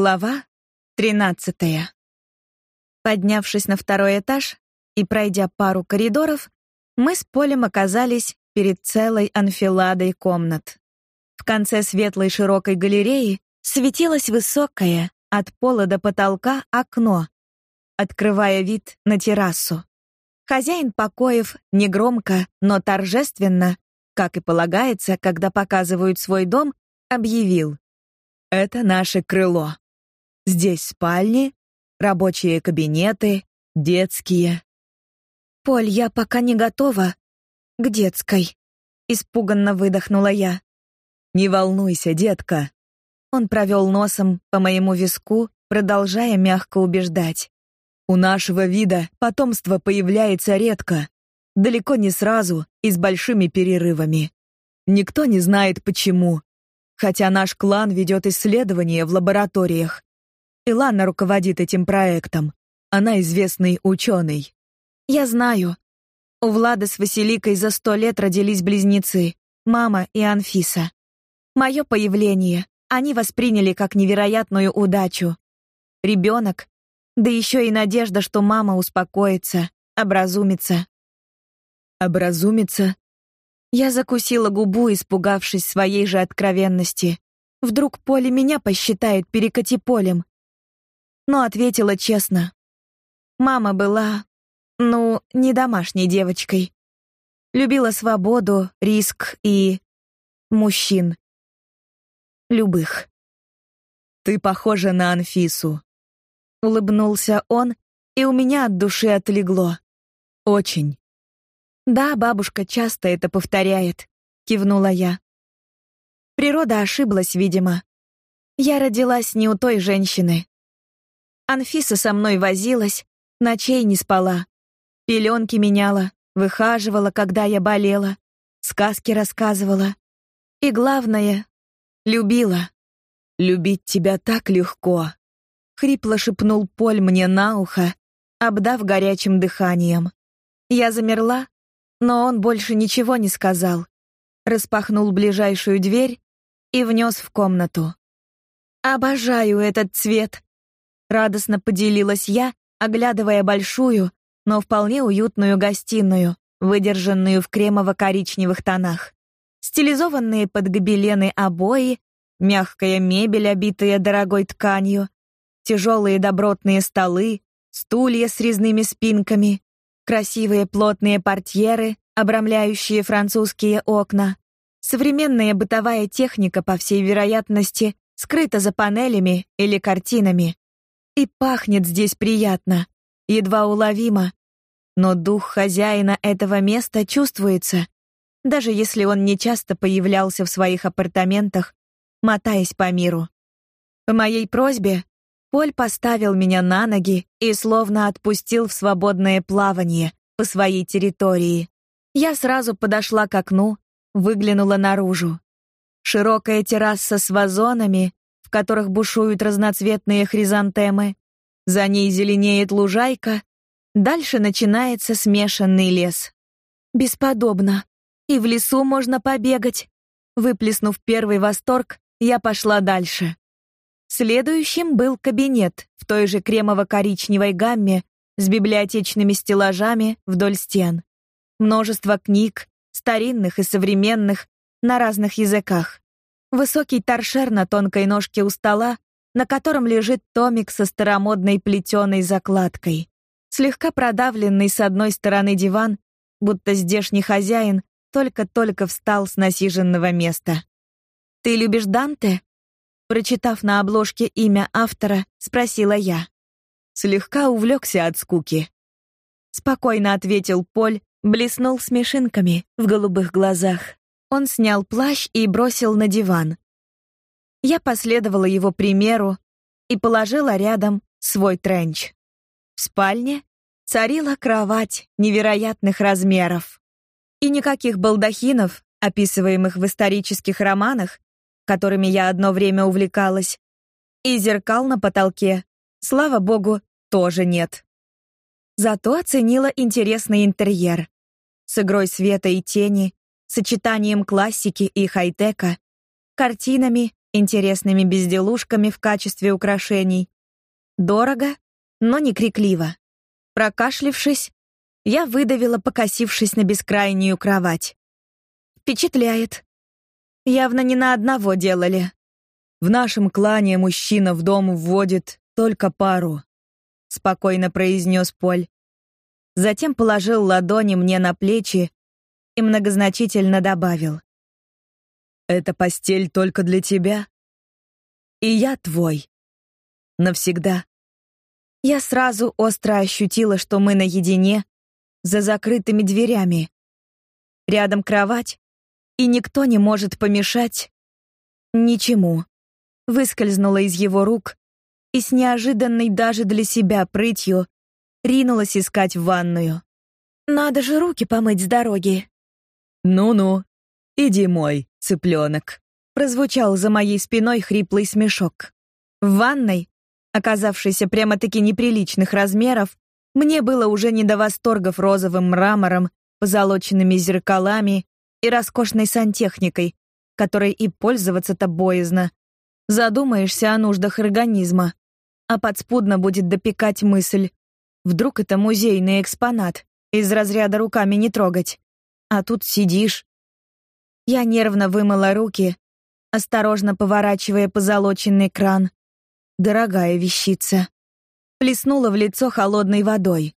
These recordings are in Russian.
Глава 13. Поднявшись на второй этаж и пройдя пару коридоров, мы с Полем оказались перед целой анфиладой комнат. В конце светлой широкой галереи светилось высокое от пола до потолка окно, открывая вид на террасу. Хозяин покоев негромко, но торжественно, как и полагается, когда показывают свой дом, объявил: "Это наше крыло. Здесь спальни, рабочие кабинеты, детские. Поль, я пока не готова к детской, испуганно выдохнула я. Не волнуйся, детка. Он провел носом по моему виску, продолжая мягко убеждать. У нашего вида потомство появляется редко, далеко не сразу и с большими перерывами. Никто не знает почему, хотя наш клан ведет исследования в лабораториях. Илана руководит этим проектом. Она известный ученый. Я знаю. У Влада с Василикой за сто лет родились близнецы, мама и Анфиса. Мое появление они восприняли как невероятную удачу. Ребенок, да еще и надежда, что мама успокоится, образумится. Образумится? Я закусила губу, испугавшись своей же откровенности. Вдруг Поле меня посчитает перекати полем но ответила честно. Мама была, ну, не домашней девочкой. Любила свободу, риск и мужчин. Любых. Ты похожа на Анфису. Улыбнулся он, и у меня от души отлегло. Очень. Да, бабушка часто это повторяет, кивнула я. Природа ошиблась, видимо. Я родилась не у той женщины. Анфиса со мной возилась, ночей не спала. Пеленки меняла, выхаживала, когда я болела, сказки рассказывала. И главное, любила. Любить тебя так легко, хрипло шепнул Поль мне на ухо, обдав горячим дыханием. Я замерла, но он больше ничего не сказал. Распахнул ближайшую дверь и внес в комнату. Обожаю этот цвет, Радостно поделилась я, оглядывая большую, но вполне уютную гостиную, выдержанную в кремово-коричневых тонах. Стилизованные под гобелены обои, мягкая мебель, обитая дорогой тканью, тяжелые добротные столы, стулья с резными спинками, красивые плотные портьеры, обрамляющие французские окна. Современная бытовая техника, по всей вероятности, скрыта за панелями или картинами. И пахнет здесь приятно, едва уловимо, но дух хозяина этого места чувствуется, даже если он не часто появлялся в своих апартаментах, мотаясь по миру. По моей просьбе Поль поставил меня на ноги и словно отпустил в свободное плавание по своей территории. Я сразу подошла к окну, выглянула наружу. Широкая терраса с вазонами, в которых бушуют разноцветные хризантемы. За ней зеленеет лужайка, дальше начинается смешанный лес. Бесподобно. И в лесу можно побегать. Выплеснув первый восторг, я пошла дальше. Следующим был кабинет в той же кремово-коричневой гамме с библиотечными стеллажами вдоль стен. Множество книг, старинных и современных, на разных языках. Высокий торшер на тонкой ножке у стола, на котором лежит томик со старомодной плетеной закладкой. Слегка продавленный с одной стороны диван, будто здешний хозяин только-только встал с насиженного места. Ты любишь Данте? Прочитав на обложке имя автора, спросила я. Слегка увлекся от скуки. Спокойно ответил Поль, блеснул смешинками в голубых глазах. Он снял плащ и бросил на диван. Я последовала его примеру и положила рядом свой тренч. В спальне царила кровать невероятных размеров. И никаких балдахинов, описываемых в исторических романах, которыми я одно время увлекалась, и зеркал на потолке, слава богу, тоже нет. Зато оценила интересный интерьер с игрой света и тени, сочетанием классики и хай-тека, картинами интересными безделушками в качестве украшений. Дорого, но не крикливо. Прокашлившись, я выдавила, покосившись на бескрайнюю кровать. Впечатляет. Явно не на одного делали. В нашем клане мужчина в дом вводит только пару, спокойно произнес Поль. Затем положил ладони мне на плечи и многозначительно добавил: "Эта постель только для тебя, и я твой. Навсегда". Я сразу остро ощутила, что мы наедине, за закрытыми дверями. Рядом кровать, и никто не может помешать ничему. Выскользнула из его рук и с неожиданной даже для себя прытью ринулась искать ванную. Надо же руки помыть с дороги. Ну-ну, иди мой, цыпленок. Прозвучал за моей спиной хриплый смешок. В ванной, оказавшейся прямо-таки неприличных размеров, мне было уже не до восторгов розовым мрамором, позолоченными зеркалами и роскошной сантехникой, которой и пользоваться-то боязно. Задумаешься о нуждах организма, а подспудно будет допекать мысль: вдруг это музейный экспонат, из разряда руками не трогать. А тут сидишь. Я нервно вымыла руки, осторожно поворачивая позолоченный кран. Дорогая вещица плеснула в лицо холодной водой,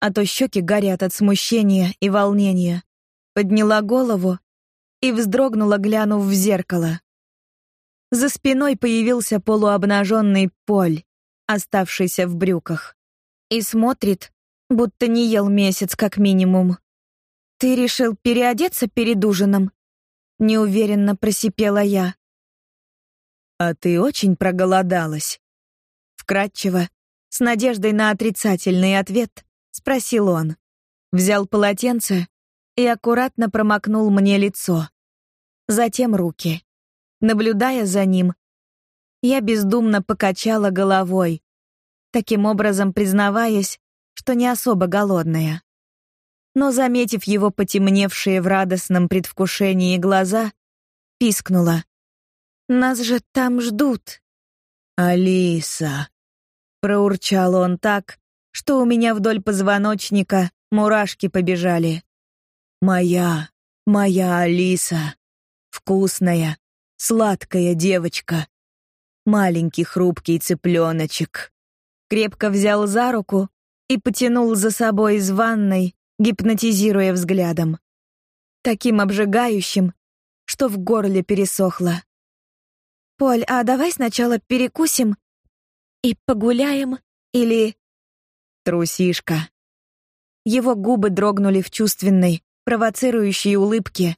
а то щеки горят от смущения и волнения. Подняла голову и вздрогнула, глянув в зеркало. За спиной появился полуобнаженный Поль, оставшийся в брюках, и смотрит, будто не ел месяц как минимум. Ты решил переодеться перед ужином? неуверенно просипела я. А ты очень проголодалась. Вкратчиво, с надеждой на отрицательный ответ, спросил он. Взял полотенце и аккуратно промокнул мне лицо. Затем руки. Наблюдая за ним, я бездумно покачала головой, таким образом признаваясь, что не особо голодная. Но заметив его потемневшие в радостном предвкушении глаза, пискнула: "Нас же там ждут". Алиса, проурчал он так, что у меня вдоль позвоночника мурашки побежали. Моя, моя Алиса, вкусная, сладкая девочка, маленький хрупкий цыпленочек. Крепко взял за руку и потянул за собой из ванной, гипнотизируя взглядом. Таким обжигающим, что в горле пересохло. «Поль, а давай сначала перекусим и погуляем или трусишка. Его губы дрогнули в чувственной, провоцирующей улыбке,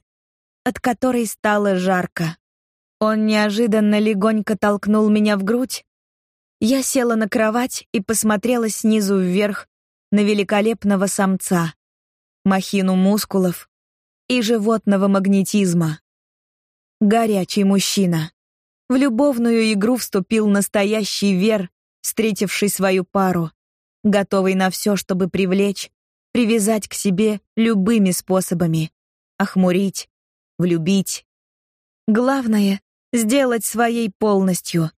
от которой стало жарко. Он неожиданно легонько толкнул меня в грудь. Я села на кровать и посмотрела снизу вверх на великолепного самца, махину мускулов и животного магнетизма. Горячий мужчина. В любовную игру вступил настоящий Вер встретивший свою пару, готовый на все, чтобы привлечь, привязать к себе любыми способами, охмурить, влюбить. Главное сделать своей полностью,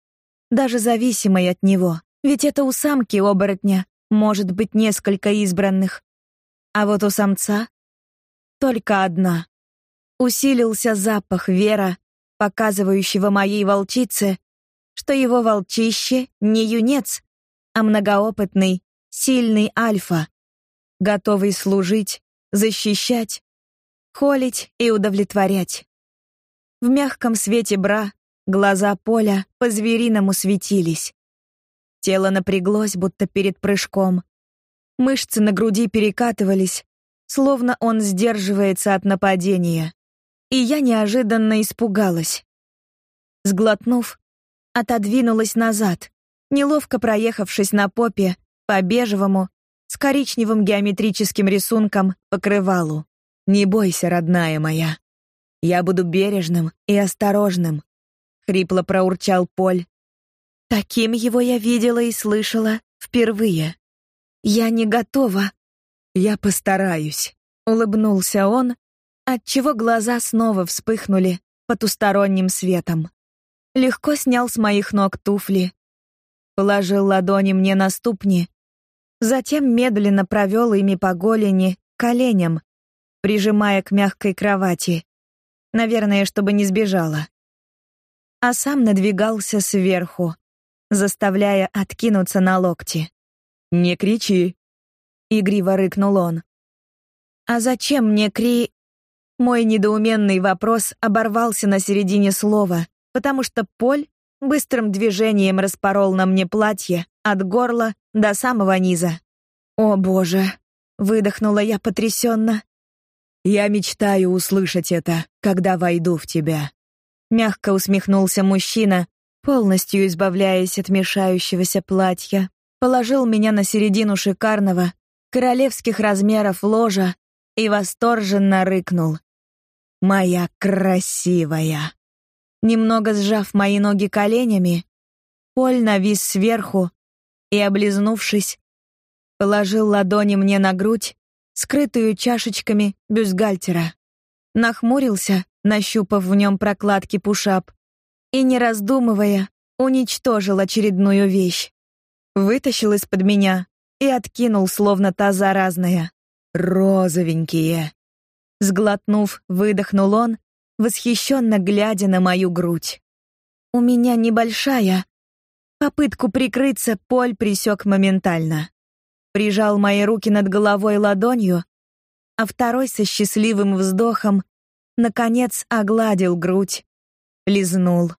даже зависимой от него. Ведь это у самки оборотня может быть несколько избранных, а вот у самца только одна. Усилился запах Вера, показывающего моей волчице, что его волчище не юнец, а многоопытный, сильный альфа, готовый служить, защищать, холить и удовлетворять. В мягком свете бра глаза Поля по-звериному светились. Тело напряглось, будто перед прыжком. Мышцы на груди перекатывались, словно он сдерживается от нападения. И я неожиданно испугалась. Сглотнув, отодвинулась назад, неловко проехавшись на попе по бежевому с коричневым геометрическим рисунком покрывалу. Не бойся, родная моя. Я буду бережным и осторожным, хрипло проурчал Поль. Таким его я видела и слышала впервые. Я не готова. Я постараюсь, улыбнулся он, отчего глаза снова вспыхнули потусторонним светом. легко снял с моих ног туфли, положил ладони мне на ступни, затем медленно провел ими по голени, коленям, прижимая к мягкой кровати. Наверное, чтобы не сбежала. А сам надвигался сверху, заставляя откинуться на локти. «Не кричи!» — игриво рыкнул он. «А зачем мне кри...» Мой недоуменный вопрос оборвался на середине слова, потому что Поль быстрым движением распорол на мне платье от горла до самого низа. «О, боже!» — выдохнула я потрясенно. «Я мечтаю услышать это, когда войду в тебя», — мягко усмехнулся мужчина, полностью избавляясь от мешающегося платья, положил меня на середину шикарного, королевских размеров ложа и восторженно рыкнул. «Моя красивая!» Немного сжав мои ноги коленями, Поль навис сверху и, облизнувшись, положил ладони мне на грудь, скрытую чашечками бюстгальтера. Нахмурился, нащупав в нем прокладки пушап, и, не раздумывая, уничтожил очередную вещь. Вытащил из-под меня и откинул, словно та заразная. «Розовенькие!» Сглотнув, выдохнул он, восхищенно глядя на мою грудь. «У меня небольшая». Попытку прикрыться Поль присек моментально. Прижал мои руки над головой ладонью, а второй со счастливым вздохом наконец огладил грудь, лизнул.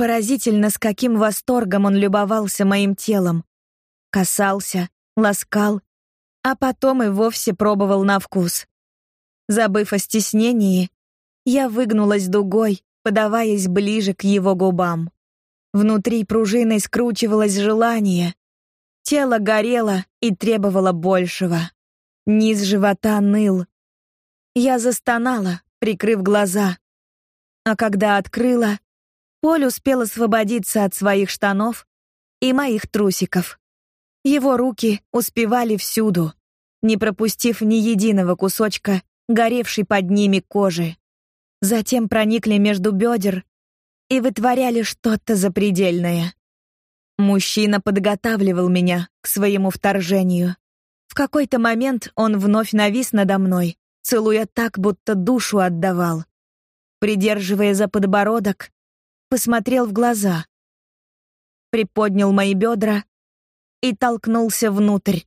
Поразительно, с каким восторгом он любовался моим телом. Касался, ласкал, а потом и вовсе пробовал на вкус. Забыв о стеснении, я выгнулась дугой, подаваясь ближе к его губам. Внутри пружиной скручивалось желание. Тело горело и требовало большего. Низ живота ныл. Я застонала, прикрыв глаза. А когда открыла, Поль успел освободиться от своих штанов и моих трусиков. Его руки успевали всюду, не пропустив ни единого кусочка горевшей под ними кожи. Затем проникли между бедер и вытворяли что-то запредельное. Мужчина подготавливал меня к своему вторжению. В какой-то момент он вновь навис надо мной, целуя так, будто душу отдавал. Придерживая за подбородок, посмотрел в глаза, приподнял мои бедра и толкнулся внутрь,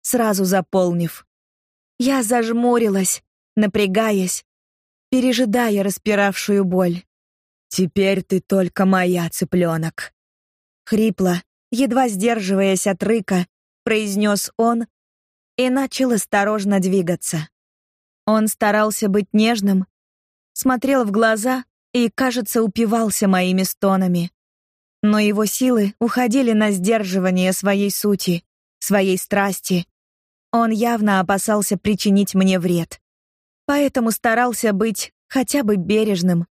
сразу заполнив. Я зажмурилась, напрягаясь, пережидая распиравшую боль. «Теперь ты только моя, цыпленок!» Хрипло, едва сдерживаясь от рыка, произнес он и начал осторожно двигаться. Он старался быть нежным, смотрел в глаза и, кажется, упивался моими стонами. Но его силы уходили на сдерживание своей сути, своей страсти. Он явно опасался причинить мне вред. Поэтому старался быть хотя бы бережным.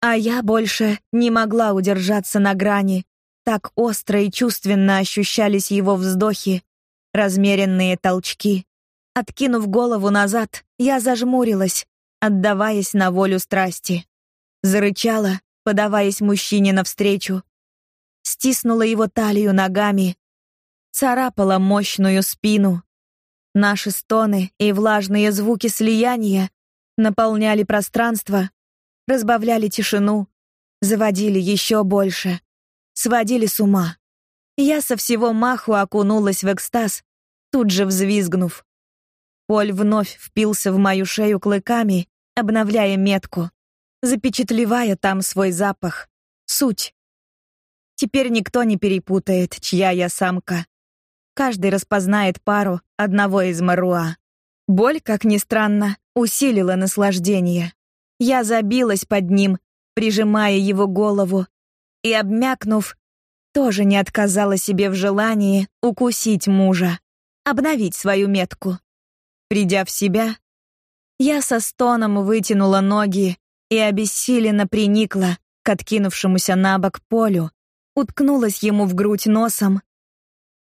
А я больше не могла удержаться на грани. Так остро и чувственно ощущались его вздохи, размеренные толчки. Откинув голову назад, я зажмурилась, отдаваясь на волю страсти. Зарычала, подаваясь мужчине навстречу. Стиснула его талию ногами. Царапала мощную спину. Наши стоны и влажные звуки слияния наполняли пространство, разбавляли тишину, заводили еще больше, сводили с ума. Я со всего маху окунулась в экстаз, тут же взвизгнув. Поль вновь впился в мою шею клыками, обновляя метку запечатлевая там свой запах, суть. Теперь никто не перепутает, чья я самка. Каждый распознает пару одного из Маруа. Боль, как ни странно, усилила наслаждение. Я забилась под ним, прижимая его голову, и, обмякнув, тоже не отказала себе в желании укусить мужа, обновить свою метку. Придя в себя, я со стоном вытянула ноги и обессиленно приникла к откинувшемуся на бок полю, уткнулась ему в грудь носом,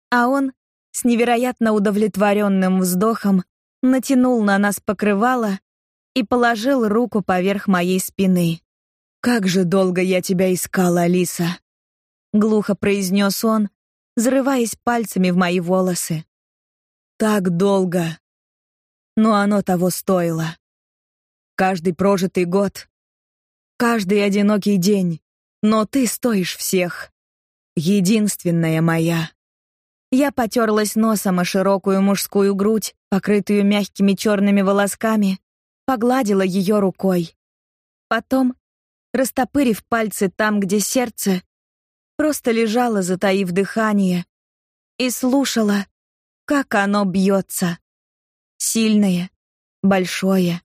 а он с невероятно удовлетворенным вздохом натянул на нас покрывало и положил руку поверх моей спины. Как же долго я тебя искала, Алиса, глухо произнес он, зарываясь пальцами в мои волосы. Так долго. Но оно того стоило. Каждый прожитый год, каждый одинокий день, но ты стоишь всех. Единственная моя. Я потерлась носом о широкую мужскую грудь, покрытую мягкими черными волосками, погладила ее рукой. Потом, растопырив пальцы там, где сердце, просто лежала, затаив дыхание, и слушала, как оно бьется. Сильное, большое.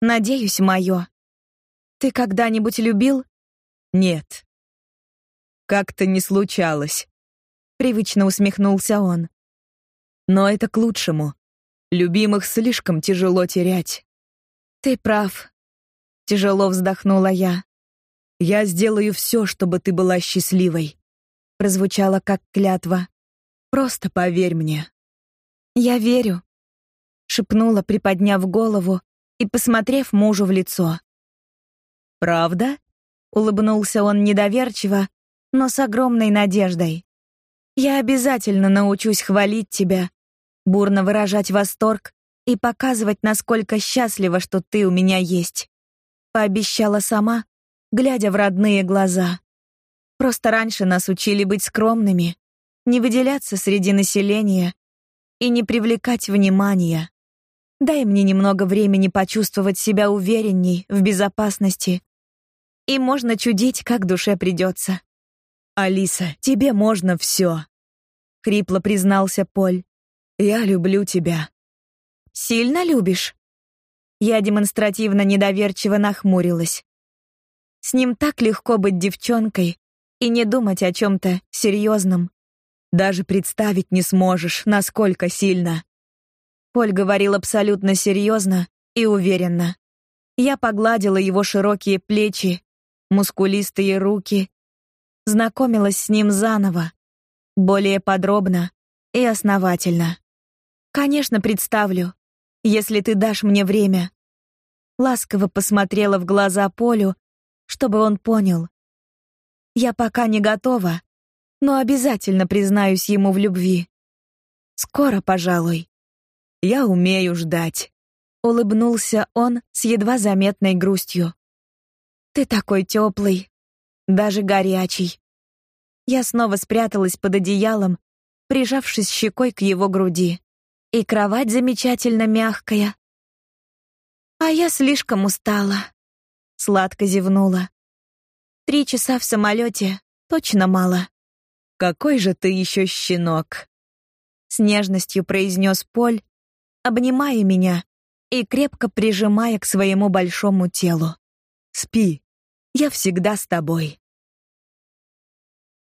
Надеюсь, мое. Ты когда-нибудь любил? Нет. Как-то не случалось. Привычно усмехнулся он. Но это к лучшему. Любимых слишком тяжело терять. Ты прав. Тяжело вздохнула я. Я сделаю все, чтобы ты была счастливой. Прозвучало как клятва. Просто поверь мне. Я верю, шепнула, приподняв голову и посмотрев мужу в лицо. Правда? улыбнулся он недоверчиво, но с огромной надеждой. Я обязательно научусь хвалить тебя, бурно выражать восторг и показывать, насколько счастлива, что ты у меня есть. Пообещала сама, глядя в родные глаза. Просто раньше нас учили быть скромными, не выделяться среди населения и не привлекать внимания. Дай мне немного времени почувствовать себя уверенней, в безопасности. И можно чудить, как душе придется. Алиса, тебе можно все, хрипло признался Поль. Я люблю тебя. Сильно любишь? Я демонстративно недоверчиво нахмурилась. С ним так легко быть девчонкой и не думать о чем то серьезном. Даже представить не сможешь, насколько сильно. Поль говорил абсолютно серьезно и уверенно. Я погладила его широкие плечи, мускулистые руки, знакомилась с ним заново, более подробно и основательно. Конечно, представлю, если ты дашь мне время. Ласково посмотрела в глаза Полю, чтобы он понял. Я пока не готова, но обязательно признаюсь ему в любви. Скоро, пожалуй. Я умею ждать, улыбнулся он с едва заметной грустью. Ты такой теплый, даже горячий. Я снова спряталась под одеялом, прижавшись щекой к его груди. И кровать замечательно мягкая. А я слишком устала. Сладко зевнула. Три часа в самолете точно мало. Какой же ты еще щенок, с нежностью произнес Поль, обнимая меня и крепко прижимая к своему большому телу. Спи. Я всегда с тобой.